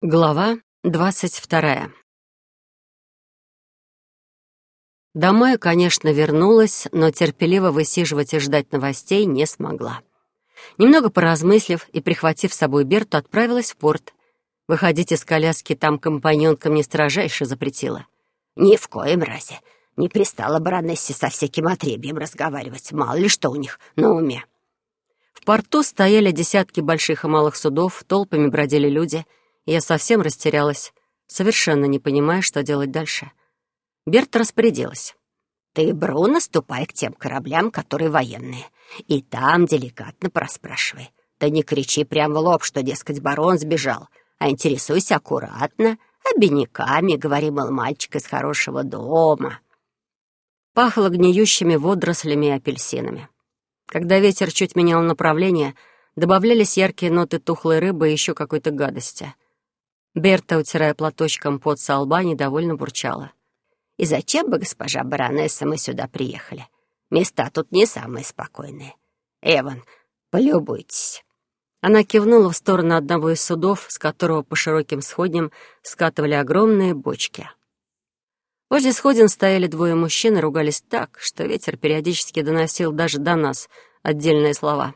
Глава двадцать вторая Домой, конечно, вернулась, но терпеливо высиживать и ждать новостей не смогла. Немного поразмыслив и прихватив с собой Берту, отправилась в порт. Выходить из коляски там компаньонка мне строжайше запретила. «Ни в коем разе. Не пристала баронессе со всяким отребьем разговаривать. Мало ли что у них на уме». В порту стояли десятки больших и малых судов, толпами бродили люди — я совсем растерялась, совершенно не понимая, что делать дальше. Берта распорядилась. «Ты, Бруно, ступай к тем кораблям, которые военные, и там деликатно проспрашивай. Да не кричи прямо в лоб, что, дескать, барон сбежал, а интересуйся аккуратно, обиняками, говори, мол, мальчик из хорошего дома». Пахло гниющими водорослями и апельсинами. Когда ветер чуть менял направление, добавлялись яркие ноты тухлой рыбы и еще какой-то гадости — Берта, утирая платочком под со лба, недовольно бурчала. «И зачем бы, госпожа баронесса, мы сюда приехали? Места тут не самые спокойные. Эван, полюбуйтесь». Она кивнула в сторону одного из судов, с которого по широким сходням скатывали огромные бочки. Возле сходин стояли двое мужчин и ругались так, что ветер периодически доносил даже до нас отдельные слова.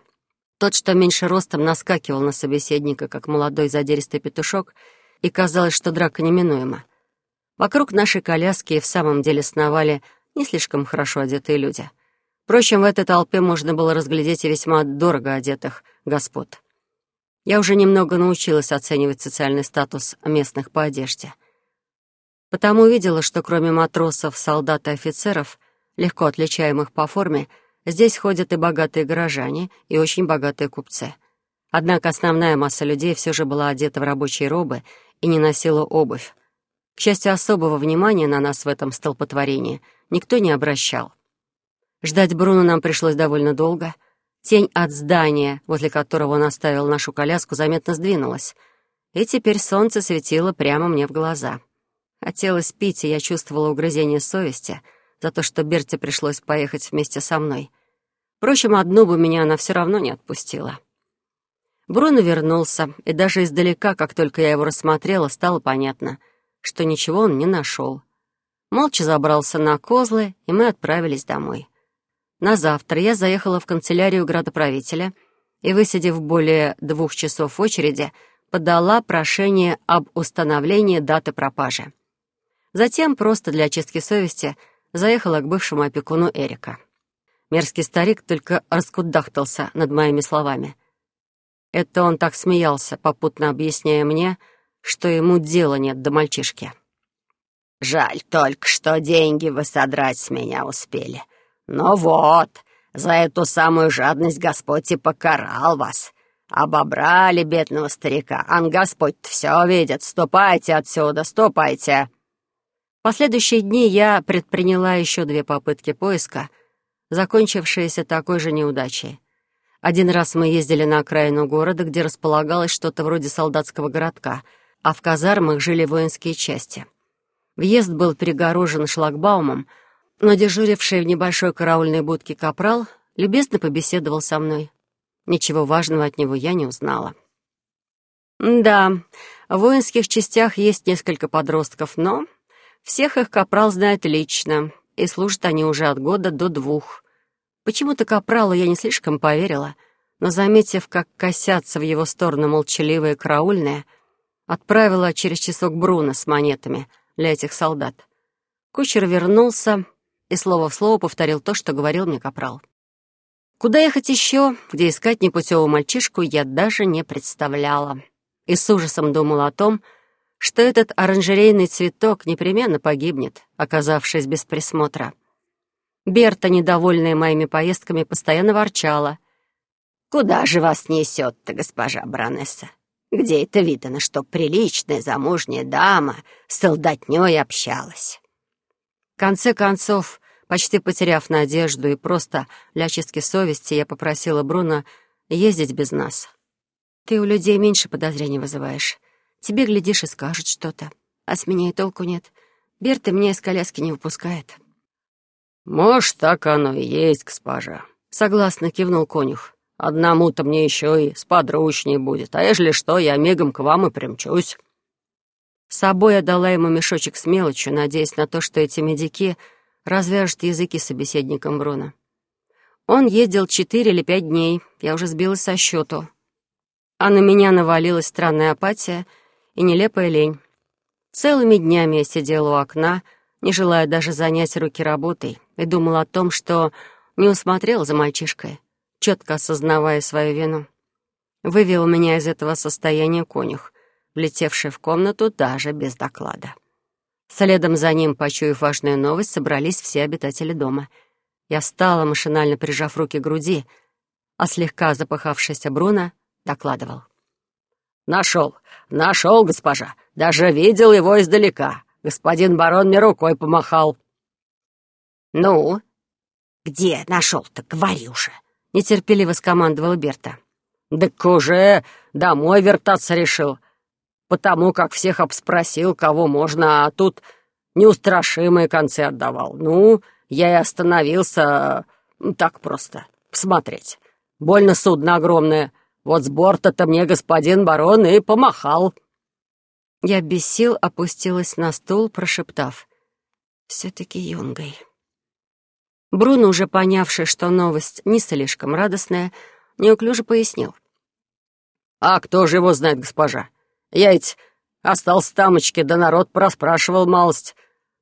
Тот, что меньше ростом, наскакивал на собеседника, как молодой задиристый петушок — и казалось, что драка неминуема. Вокруг нашей коляски и в самом деле сновали не слишком хорошо одетые люди. Впрочем, в этой толпе можно было разглядеть и весьма дорого одетых господ. Я уже немного научилась оценивать социальный статус местных по одежде. Потому увидела, что кроме матросов, солдат и офицеров, легко отличаемых по форме, здесь ходят и богатые горожане, и очень богатые купцы. Однако основная масса людей все же была одета в рабочие робы и не носила обувь. К счастью, особого внимания на нас в этом столпотворении никто не обращал. Ждать Бруно нам пришлось довольно долго. Тень от здания, возле которого он оставил нашу коляску, заметно сдвинулась, и теперь солнце светило прямо мне в глаза. Хотелось пить, и я чувствовала угрызение совести за то, что Берте пришлось поехать вместе со мной. Впрочем, одну бы меня она все равно не отпустила. Бруно вернулся, и даже издалека, как только я его рассмотрела, стало понятно, что ничего он не нашел. Молча забрался на козлы, и мы отправились домой. На завтра я заехала в канцелярию градоправителя и, высидев более двух часов в очереди, подала прошение об установлении даты пропажи. Затем, просто для очистки совести, заехала к бывшему опекуну Эрика. Мерзкий старик только раскудахтался над моими словами — это он так смеялся, попутно объясняя мне, что ему дела нет до мальчишки. «Жаль только, что деньги вы содрать с меня успели. Но вот, за эту самую жадность Господь и покарал вас. Обобрали бедного старика, ан Господь все видит. Ступайте отсюда, ступайте!» В последующие дни я предприняла еще две попытки поиска, закончившиеся такой же неудачей. Один раз мы ездили на окраину города, где располагалось что-то вроде солдатского городка, а в казармах жили воинские части. Въезд был перегорожен шлагбаумом, но дежуривший в небольшой караульной будке капрал любезно побеседовал со мной. Ничего важного от него я не узнала. Да, в воинских частях есть несколько подростков, но всех их капрал знает лично, и служат они уже от года до двух. Почему-то капралу я не слишком поверила, но, заметив, как косятся в его сторону молчаливые караульные, отправила через часок Бруно с монетами для этих солдат. Кучер вернулся и слово в слово повторил то, что говорил мне капрал. Куда ехать еще, где искать непутевого мальчишку, я даже не представляла. И с ужасом думала о том, что этот оранжерейный цветок непременно погибнет, оказавшись без присмотра. Берта, недовольная моими поездками, постоянно ворчала. «Куда же вас несет-то, госпожа баронесса? Где это видано, что приличная замужняя дама с солдатней общалась?» В конце концов, почти потеряв надежду и просто для очистки совести, я попросила Бруно ездить без нас. «Ты у людей меньше подозрений вызываешь. Тебе, глядишь, и скажут что-то. А с меня и толку нет. Берта меня из коляски не выпускает». «Может, так оно и есть, госпожа», — согласно кивнул конюх. «Одному-то мне еще и сподручнее будет, а ежели что, я мигом к вам и примчусь». С собой я дала ему мешочек с мелочью, надеясь на то, что эти медики развяжут языки собеседникам Бруно. Он ездил четыре или пять дней, я уже сбилась со счету. А на меня навалилась странная апатия и нелепая лень. Целыми днями я сидела у окна, не желая даже занять руки работой, и думала о том, что не усмотрел за мальчишкой, четко осознавая свою вину. Вывел меня из этого состояния конюх, влетевший в комнату даже без доклада. Следом за ним, почуяв важную новость, собрались все обитатели дома. Я встала, машинально прижав руки к груди, а слегка запыхавшийся Бруно докладывал. «Нашел, нашел, госпожа. Даже видел его издалека. Господин барон мне рукой помахал». «Ну, где нашел-то, говори уже», — нетерпеливо скомандовала Берта. «Так уже домой вертаться решил, потому как всех обспросил, кого можно, а тут неустрашимые концы отдавал. Ну, я и остановился так просто, посмотреть. Больно судно огромное. Вот с борта-то мне господин барон и помахал». Я без сил опустилась на стул, прошептав. «Все-таки юнгой». Бруно, уже понявший, что новость не слишком радостная, неуклюже пояснил. «А кто же его знает, госпожа? Я ведь остался тамочки, да народ проспрашивал малость.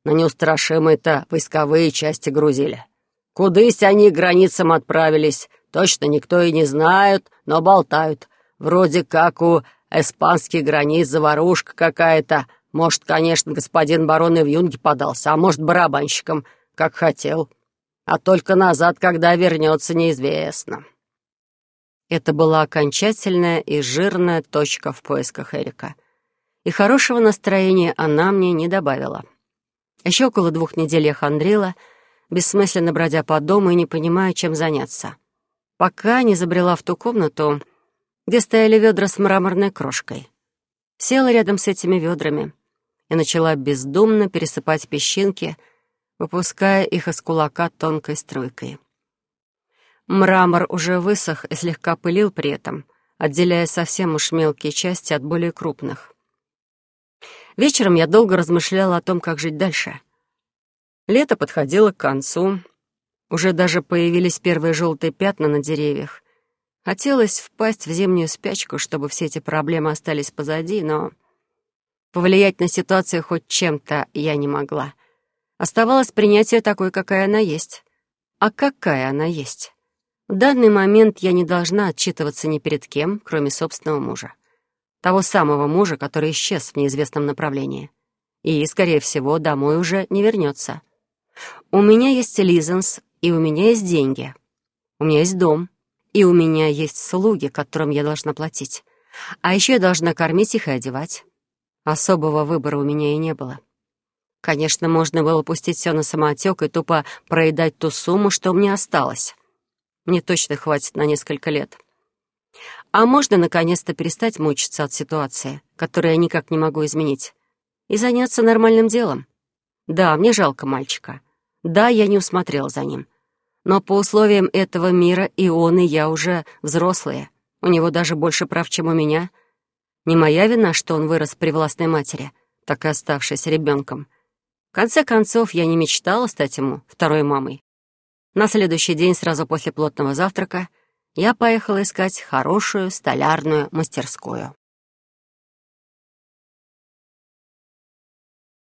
На неустрашимые-то войсковые части грузили. Кудысь они границам отправились, точно никто и не знает, но болтают. Вроде как у испанских границ заварушка какая-то. Может, конечно, господин барон и в юнге подался, а может, барабанщиком, как хотел» а только назад, когда вернется, неизвестно». Это была окончательная и жирная точка в поисках Эрика. И хорошего настроения она мне не добавила. Еще около двух недель я хандрила, бессмысленно бродя по дому и не понимая, чем заняться. Пока не забрела в ту комнату, где стояли ведра с мраморной крошкой. Села рядом с этими ведрами и начала бездумно пересыпать песчинки — выпуская их из кулака тонкой струйкой. Мрамор уже высох и слегка пылил при этом, отделяя совсем уж мелкие части от более крупных. Вечером я долго размышляла о том, как жить дальше. Лето подходило к концу, уже даже появились первые желтые пятна на деревьях. Хотелось впасть в зимнюю спячку, чтобы все эти проблемы остались позади, но повлиять на ситуацию хоть чем-то я не могла. Оставалось принять ее такой, какая она есть. А какая она есть? В данный момент я не должна отчитываться ни перед кем, кроме собственного мужа. Того самого мужа, который исчез в неизвестном направлении. И, скорее всего, домой уже не вернется. У меня есть лизенс, и у меня есть деньги. У меня есть дом, и у меня есть слуги, которым я должна платить. А еще я должна кормить их и одевать. Особого выбора у меня и не было. Конечно, можно было пустить все на самотек и тупо проедать ту сумму, что мне осталось. Мне точно хватит на несколько лет. А можно, наконец-то, перестать мучиться от ситуации, которую я никак не могу изменить, и заняться нормальным делом. Да, мне жалко мальчика. Да, я не усмотрела за ним. Но по условиям этого мира и он, и я уже взрослые. У него даже больше прав, чем у меня. Не моя вина, что он вырос при властной матери, так и оставшись ребенком — в конце концов, я не мечтала стать ему второй мамой. На следующий день, сразу после плотного завтрака, я поехала искать хорошую столярную мастерскую.